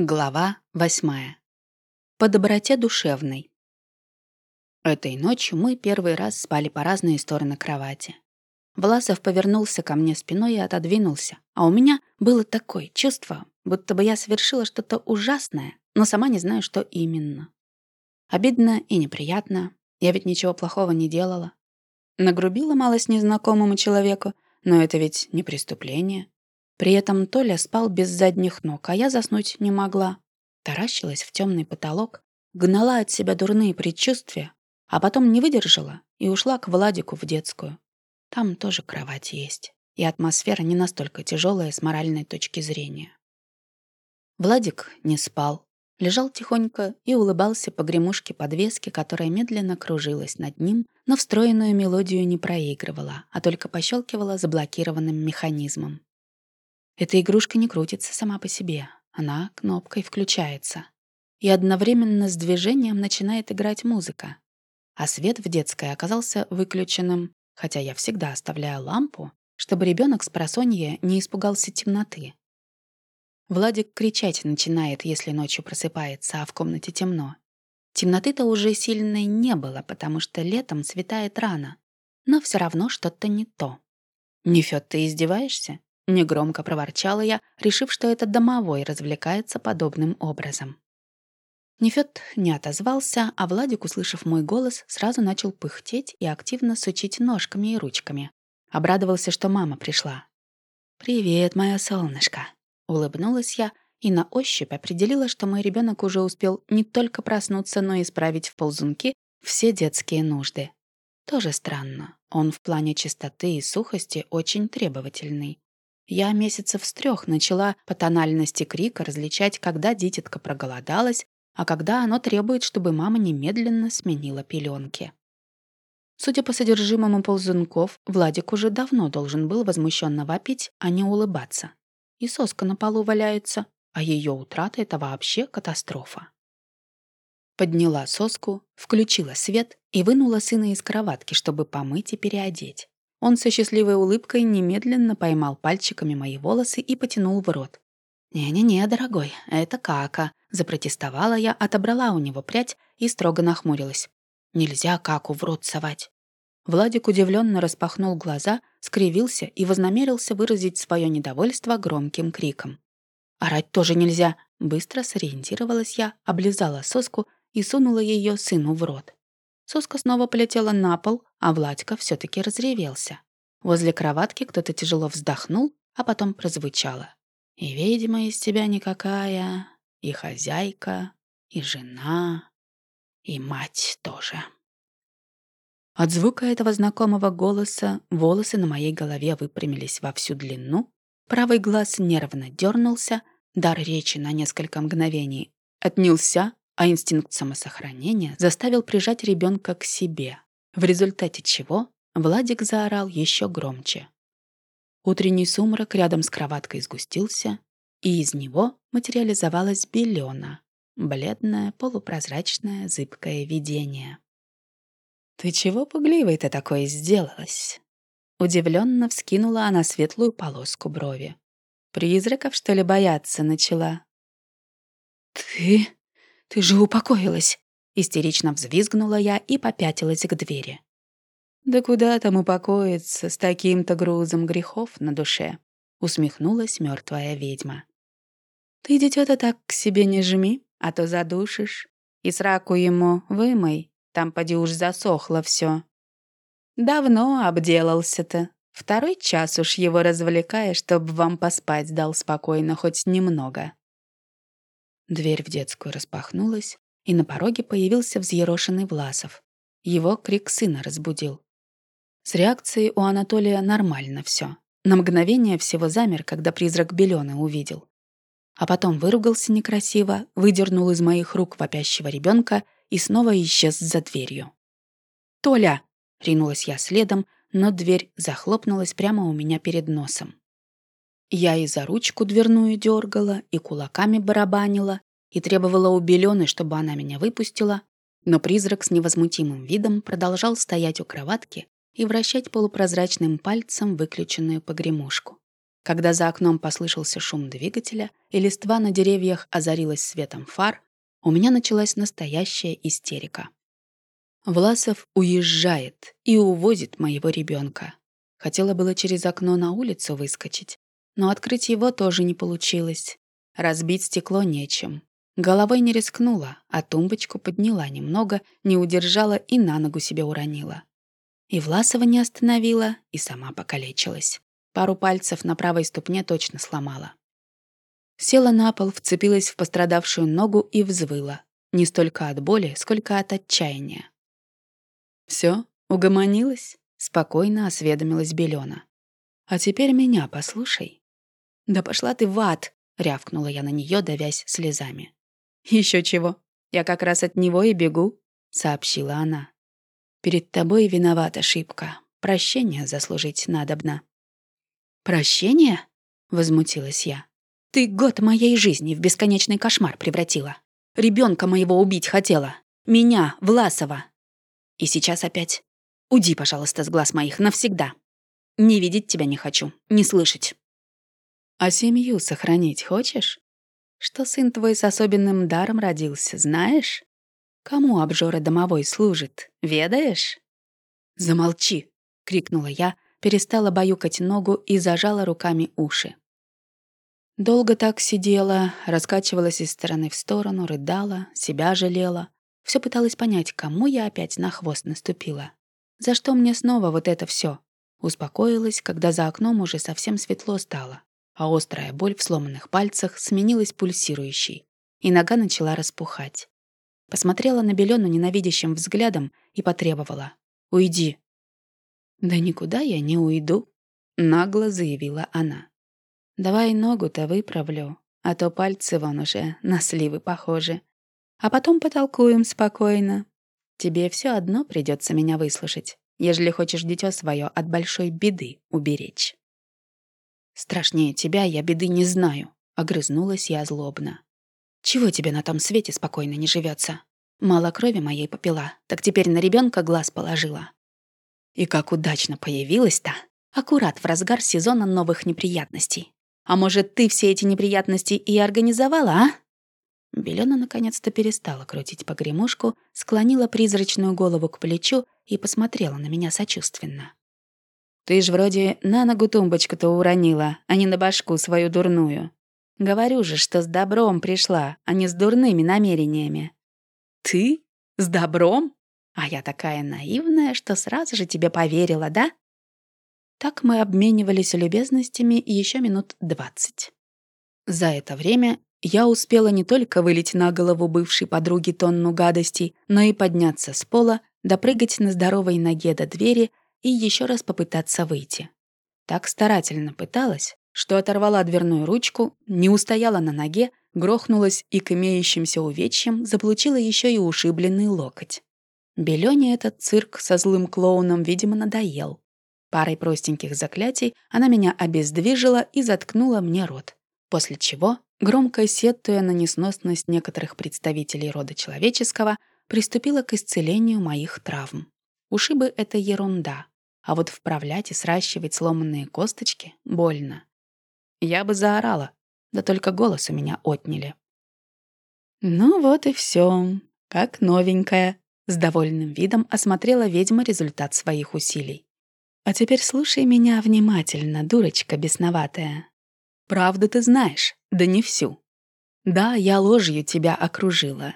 Глава восьмая. По доброте душевной. Этой ночью мы первый раз спали по разные стороны кровати. Власов повернулся ко мне спиной и отодвинулся, а у меня было такое чувство, будто бы я совершила что-то ужасное, но сама не знаю, что именно. Обидно и неприятно, я ведь ничего плохого не делала. Нагрубила малость незнакомому человеку, но это ведь не преступление. При этом Толя спал без задних ног, а я заснуть не могла. Таращилась в темный потолок, гнала от себя дурные предчувствия, а потом не выдержала и ушла к Владику в детскую. Там тоже кровать есть, и атмосфера не настолько тяжелая с моральной точки зрения. Владик не спал, лежал тихонько и улыбался по гремушке подвески, которая медленно кружилась над ним, но встроенную мелодию не проигрывала, а только пощелкивала заблокированным механизмом. Эта игрушка не крутится сама по себе. Она кнопкой включается. И одновременно с движением начинает играть музыка. А свет в детской оказался выключенным, хотя я всегда оставляю лампу, чтобы ребенок с просонья не испугался темноты. Владик кричать начинает, если ночью просыпается, а в комнате темно. Темноты-то уже сильной не было, потому что летом светает рано. Но все равно что-то не то. «Нефёд, ты издеваешься?» Негромко проворчала я, решив, что это домовой развлекается подобным образом. Нефёд не отозвался, а Владик, услышав мой голос, сразу начал пыхтеть и активно сучить ножками и ручками. Обрадовался, что мама пришла. «Привет, моя солнышко!» Улыбнулась я и на ощупь определила, что мой ребенок уже успел не только проснуться, но и исправить в ползунки все детские нужды. Тоже странно. Он в плане чистоты и сухости очень требовательный. Я месяцев с трех начала по тональности крика различать, когда дитятка проголодалась, а когда оно требует, чтобы мама немедленно сменила пеленки. Судя по содержимому ползунков, Владик уже давно должен был возмущенно вопить, а не улыбаться. И соска на полу валяется, а ее утрата — это вообще катастрофа. Подняла соску, включила свет и вынула сына из кроватки, чтобы помыть и переодеть. Он со счастливой улыбкой немедленно поймал пальчиками мои волосы и потянул в рот. «Не-не-не, дорогой, это кака», — запротестовала я, отобрала у него прядь и строго нахмурилась. «Нельзя каку в рот совать». Владик удивленно распахнул глаза, скривился и вознамерился выразить свое недовольство громким криком. «Орать тоже нельзя!» Быстро сориентировалась я, облизала соску и сунула ее сыну в рот. Соска снова полетела на пол, а Владька все таки разревелся. Возле кроватки кто-то тяжело вздохнул, а потом прозвучало. «И ведьма из тебя никакая, и хозяйка, и жена, и мать тоже». От звука этого знакомого голоса волосы на моей голове выпрямились во всю длину, правый глаз нервно дернулся, дар речи на несколько мгновений отнялся, а инстинкт самосохранения заставил прижать ребенка к себе, в результате чего Владик заорал еще громче. Утренний сумрак рядом с кроваткой сгустился, и из него материализовалась белена, бледное, полупрозрачное, зыбкое видение. «Ты чего пугливой-то такое сделалась?» Удивленно вскинула она светлую полоску брови. «Призраков, что ли, бояться начала?» «Ты...» Ты же упокоилась!» Истерично взвизгнула я и попятилась к двери. «Да куда там упокоиться с таким-то грузом грехов на душе?» Усмехнулась мертвая ведьма. «Ты, дитё-то, так к себе не жми, а то задушишь. И сраку ему вымой, там поди уж засохло все. Давно обделался-то. Второй час уж его развлекая, чтоб вам поспать дал спокойно хоть немного. Дверь в детскую распахнулась, и на пороге появился взъерошенный Власов. Его крик сына разбудил. С реакцией у Анатолия нормально все. На мгновение всего замер, когда призрак Белёны увидел. А потом выругался некрасиво, выдернул из моих рук вопящего ребенка и снова исчез за дверью. «Толя!» — ринулась я следом, но дверь захлопнулась прямо у меня перед носом. Я и за ручку дверную дергала, и кулаками барабанила, и требовала у Белены, чтобы она меня выпустила, но призрак с невозмутимым видом продолжал стоять у кроватки и вращать полупрозрачным пальцем выключенную погремушку. Когда за окном послышался шум двигателя и листва на деревьях озарилась светом фар, у меня началась настоящая истерика. Власов уезжает и увозит моего ребенка. Хотела было через окно на улицу выскочить, но открыть его тоже не получилось. Разбить стекло нечем. Головой не рискнула, а тумбочку подняла немного, не удержала и на ногу себе уронила. И Власова не остановила, и сама покалечилась. Пару пальцев на правой ступне точно сломала. Села на пол, вцепилась в пострадавшую ногу и взвыла. Не столько от боли, сколько от отчаяния. Все, угомонилась?» — спокойно осведомилась Белена. «А теперь меня послушай». «Да пошла ты в ад!» — рявкнула я на нее, давясь слезами. Еще чего, я как раз от него и бегу», — сообщила она. «Перед тобой виновата ошибка. Прощения заслужить надобно». «Прощение?» — возмутилась я. «Ты год моей жизни в бесконечный кошмар превратила. Ребенка моего убить хотела. Меня, Власова. И сейчас опять. Уйди, пожалуйста, с глаз моих навсегда. Не видеть тебя не хочу, не слышать». «А семью сохранить хочешь?» что сын твой с особенным даром родился, знаешь? Кому обжора домовой служит, ведаешь?» «Замолчи!» — крикнула я, перестала баюкать ногу и зажала руками уши. Долго так сидела, раскачивалась из стороны в сторону, рыдала, себя жалела. Все пыталась понять, кому я опять на хвост наступила. За что мне снова вот это все? Успокоилась, когда за окном уже совсем светло стало а острая боль в сломанных пальцах сменилась пульсирующей, и нога начала распухать. Посмотрела на Белену ненавидящим взглядом и потребовала. «Уйди». «Да никуда я не уйду», — нагло заявила она. «Давай ногу-то выправлю, а то пальцы вон уже на сливы похожи. А потом потолкуем спокойно. Тебе все одно придется меня выслушать, ежели хочешь дитё свое от большой беды уберечь». «Страшнее тебя я беды не знаю», — огрызнулась я злобно. «Чего тебе на том свете спокойно не живется? Мало крови моей попила, так теперь на ребенка глаз положила. И как удачно появилась-то, аккурат в разгар сезона новых неприятностей. А может, ты все эти неприятности и организовала, а?» Белена наконец-то перестала крутить погремушку, склонила призрачную голову к плечу и посмотрела на меня сочувственно. Ты ж вроде на ногу тумбочку-то уронила, а не на башку свою дурную. Говорю же, что с добром пришла, а не с дурными намерениями. Ты? С добром? А я такая наивная, что сразу же тебе поверила, да? Так мы обменивались любезностями еще минут двадцать. За это время я успела не только вылить на голову бывшей подруги тонну гадостей, но и подняться с пола, допрыгать на здоровой ноге до двери и еще раз попытаться выйти. Так старательно пыталась, что оторвала дверную ручку, не устояла на ноге, грохнулась и к имеющимся увечьям заполучила еще и ушибленный локоть. Белёне этот цирк со злым клоуном, видимо, надоел. Парой простеньких заклятий она меня обездвижила и заткнула мне рот. После чего, громко сетуя на несносность некоторых представителей рода человеческого, приступила к исцелению моих травм. Ушибы — это ерунда, а вот вправлять и сращивать сломанные косточки больно. Я бы заорала, да только голос у меня отняли. Ну вот и все, как новенькая. С довольным видом осмотрела ведьма результат своих усилий. А теперь слушай меня внимательно, дурочка бесноватая. Правду ты знаешь, да не всю. Да, я ложью тебя окружила.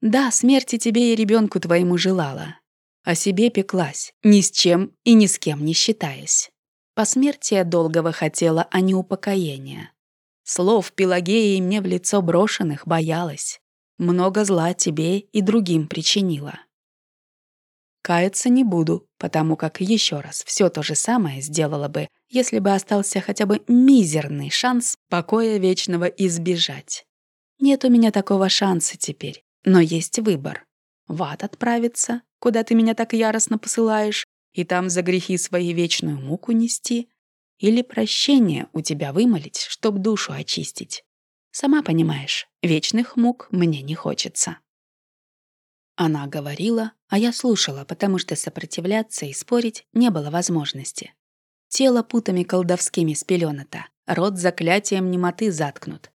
Да, смерти тебе и ребенку твоему желала о себе пеклась, ни с чем и ни с кем не считаясь. Посмертия долгого хотела, а не упокоения. Слов Пелагеи мне в лицо брошенных боялась. Много зла тебе и другим причинила. Каяться не буду, потому как еще раз все то же самое сделала бы, если бы остался хотя бы мизерный шанс покоя вечного избежать. Нет у меня такого шанса теперь, но есть выбор. В ад отправиться куда ты меня так яростно посылаешь, и там за грехи свои вечную муку нести, или прощение у тебя вымолить, чтоб душу очистить. Сама понимаешь, вечных мук мне не хочется». Она говорила, а я слушала, потому что сопротивляться и спорить не было возможности. Тело путами колдовскими спеленато, рот заклятием немоты заткнут.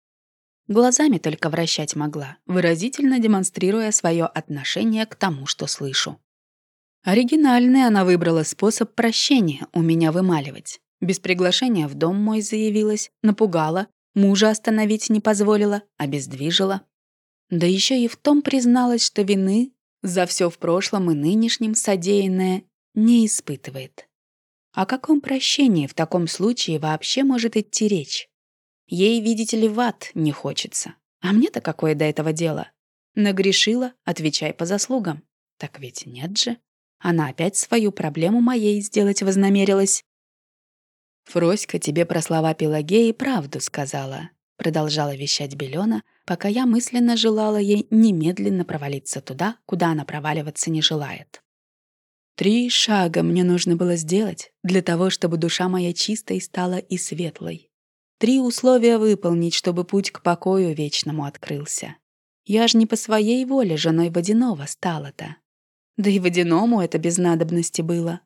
Глазами только вращать могла, выразительно демонстрируя свое отношение к тому, что слышу. Оригинальный она выбрала способ прощения у меня вымаливать. Без приглашения в дом мой заявилась, напугала, мужа остановить не позволила, обездвижила. Да еще и в том призналась, что вины за все в прошлом и нынешнем содеянное не испытывает. О каком прощении в таком случае вообще может идти речь? Ей, видите ли, в ад не хочется. А мне-то какое до этого дело? Нагрешила, отвечай по заслугам. Так ведь нет же. Она опять свою проблему моей сделать вознамерилась. «Фроська тебе про слова Пелагеи правду сказала», — продолжала вещать Белена, пока я мысленно желала ей немедленно провалиться туда, куда она проваливаться не желает. Три шага мне нужно было сделать для того, чтобы душа моя чистой стала и светлой. Три условия выполнить, чтобы путь к покою вечному открылся. Я ж не по своей воле женой Водянова стала-то. Да и водяному это без надобности было.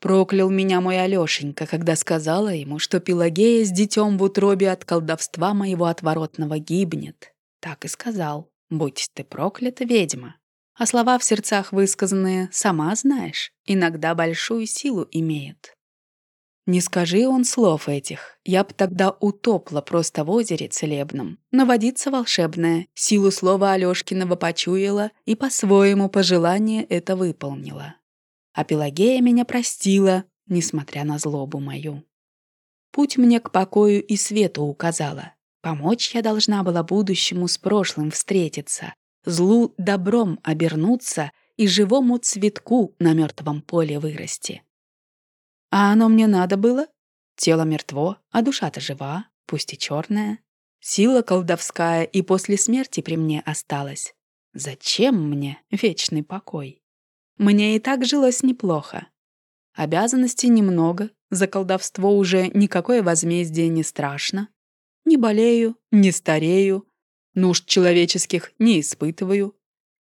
Проклял меня мой Алёшенька, когда сказала ему, что Пелагея с детем в утробе от колдовства моего отворотного гибнет. Так и сказал. Будь ты проклята, ведьма. А слова в сердцах высказанные, сама знаешь, иногда большую силу имеют. Не скажи он слов этих, я б тогда утопла просто в озере целебном. Но водица волшебная, силу слова Алёшкиного почуяла и по-своему пожелание это выполнила. А Пелагея меня простила, несмотря на злобу мою. Путь мне к покою и свету указала. Помочь я должна была будущему с прошлым встретиться, злу добром обернуться и живому цветку на мертвом поле вырасти. А оно мне надо было? Тело мертво, а душа-то жива, пусть и черная. Сила колдовская и после смерти при мне осталась. Зачем мне вечный покой? Мне и так жилось неплохо. Обязанностей немного, за колдовство уже никакое возмездие не страшно. Не болею, не старею, нужд человеческих не испытываю.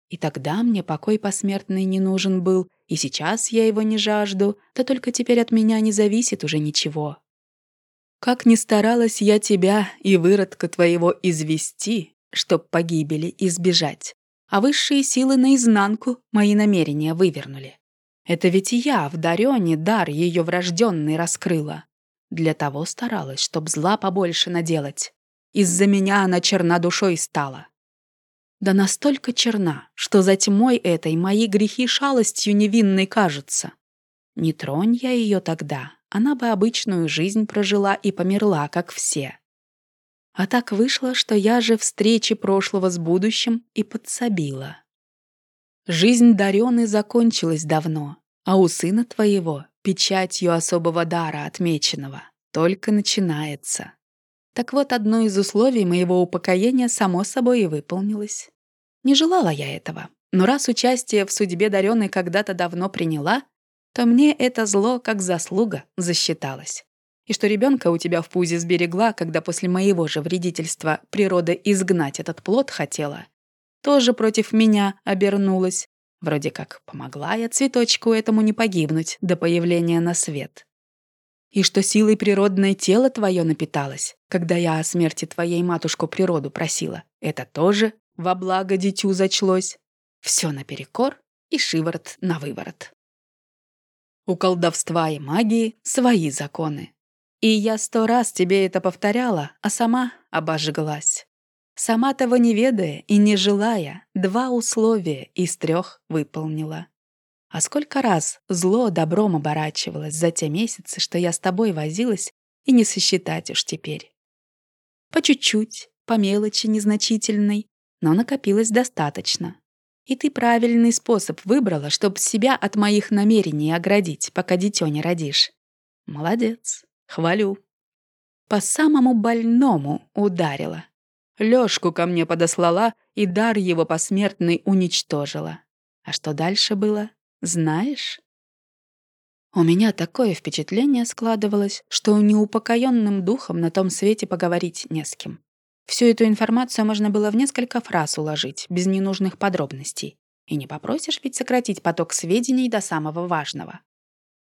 И тогда мне покой посмертный не нужен был, и сейчас я его не жажду, да только теперь от меня не зависит уже ничего. Как ни старалась я тебя и выродка твоего извести, чтоб погибели избежать, а высшие силы наизнанку мои намерения вывернули. Это ведь я в Дарёне дар ее врожденный раскрыла. Для того старалась, чтоб зла побольше наделать. Из-за меня она черна душой стала да настолько черна, что за тьмой этой мои грехи шалостью невинной кажутся. Не тронь я ее тогда, она бы обычную жизнь прожила и померла, как все. А так вышло, что я же встречи прошлого с будущим и подсобила. Жизнь Дарёны закончилась давно, а у сына твоего, печатью особого дара отмеченного, только начинается. Так вот, одно из условий моего упокоения само собой и выполнилось. Не желала я этого, но раз участие в судьбе Дарёны когда-то давно приняла, то мне это зло как заслуга засчиталось. И что ребенка у тебя в пузе сберегла, когда после моего же вредительства природа изгнать этот плод хотела, тоже против меня обернулась. Вроде как помогла я цветочку этому не погибнуть до появления на свет. И что силой природной тело твое напиталось, когда я о смерти твоей матушку природу просила, это тоже во благо дитю зачлось. Все наперекор и шиворот на выворот. У колдовства и магии свои законы. И я сто раз тебе это повторяла, а сама обожглась. Сама того не ведая и не желая, два условия из трех выполнила. А сколько раз зло добром оборачивалось за те месяцы, что я с тобой возилась, и не сосчитать уж теперь. По чуть-чуть, по мелочи незначительной, но накопилось достаточно. И ты правильный способ выбрала, чтобы себя от моих намерений оградить, пока дитё не родишь. Молодец, хвалю. По самому больному ударила. Лёшку ко мне подослала и дар его посмертный уничтожила. А что дальше было, знаешь? У меня такое впечатление складывалось, что неупокоенным духом на том свете поговорить не с кем. Всю эту информацию можно было в несколько фраз уложить, без ненужных подробностей. И не попросишь ведь сократить поток сведений до самого важного.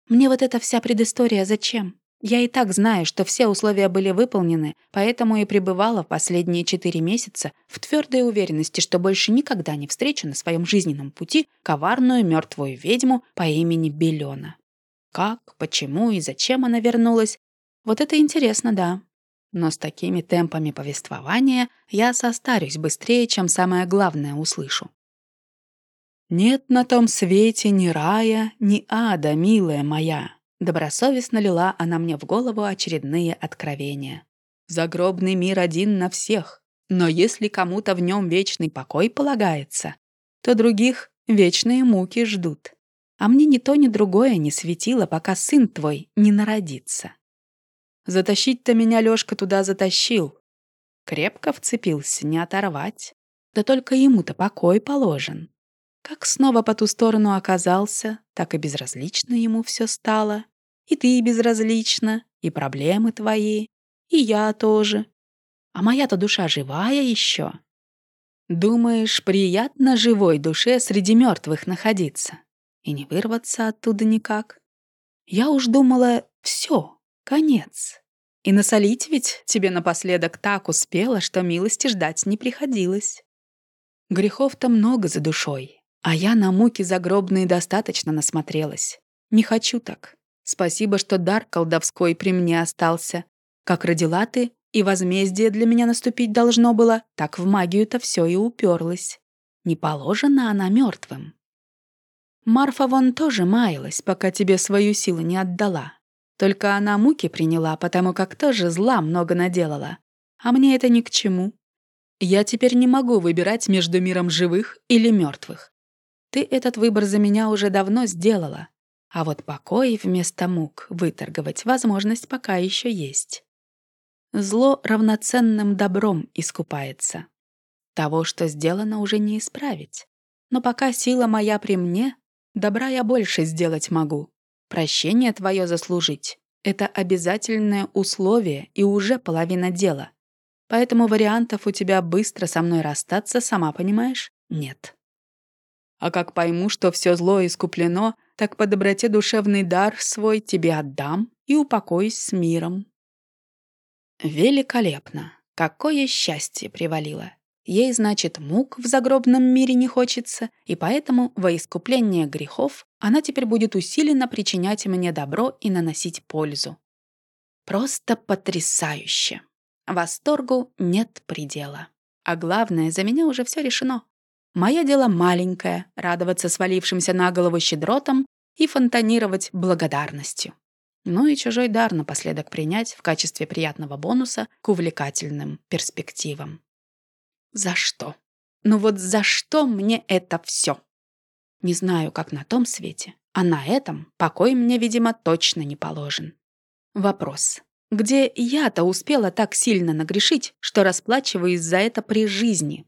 Мне вот эта вся предыстория зачем? Я и так знаю, что все условия были выполнены, поэтому и пребывала в последние четыре месяца в твердой уверенности, что больше никогда не встречу на своем жизненном пути коварную мертвую ведьму по имени Белена. Как, почему и зачем она вернулась? Вот это интересно, да. Но с такими темпами повествования я состарюсь быстрее, чем самое главное услышу. «Нет на том свете ни рая, ни ада, милая моя», Добросовестно лила она мне в голову очередные откровения. Загробный мир один на всех, но если кому-то в нем вечный покой полагается, то других вечные муки ждут. А мне ни то, ни другое не светило, пока сын твой не народится. Затащить-то меня Лёшка туда затащил. Крепко вцепился, не оторвать. Да только ему-то покой положен. Как снова по ту сторону оказался, так и безразлично ему все стало. И ты безразлична, и проблемы твои, и я тоже. А моя-то душа живая еще. Думаешь, приятно живой душе среди мертвых находиться и не вырваться оттуда никак? Я уж думала, все, конец. И насолить ведь тебе напоследок так успела, что милости ждать не приходилось. Грехов-то много за душой, а я на муки загробные достаточно насмотрелась. Не хочу так. Спасибо, что дар колдовской при мне остался. Как родила ты, и возмездие для меня наступить должно было, так в магию-то все и уперлось. Не положена она мертвым. Марфа вон тоже маялась, пока тебе свою силу не отдала. Только она муки приняла, потому как тоже зла много наделала. А мне это ни к чему. Я теперь не могу выбирать между миром живых или мертвых. Ты этот выбор за меня уже давно сделала. А вот покой вместо мук выторговать возможность пока еще есть. Зло равноценным добром искупается. Того, что сделано, уже не исправить. Но пока сила моя при мне, добра я больше сделать могу. Прощение твое заслужить — это обязательное условие и уже половина дела. Поэтому вариантов у тебя быстро со мной расстаться, сама понимаешь, нет. А как пойму, что все зло искуплено, так по доброте душевный дар свой тебе отдам и упокоюсь с миром». Великолепно! Какое счастье привалило! Ей, значит, мук в загробном мире не хочется, и поэтому во искупление грехов она теперь будет усиленно причинять мне добро и наносить пользу. Просто потрясающе! Восторгу нет предела. А главное, за меня уже все решено. Мое дело маленькое — радоваться свалившимся на голову щедротам и фонтанировать благодарностью. Ну и чужой дар напоследок принять в качестве приятного бонуса к увлекательным перспективам. За что? Ну вот за что мне это все? Не знаю, как на том свете, а на этом покой мне, видимо, точно не положен. Вопрос. Где я-то успела так сильно нагрешить, что расплачиваюсь за это при жизни?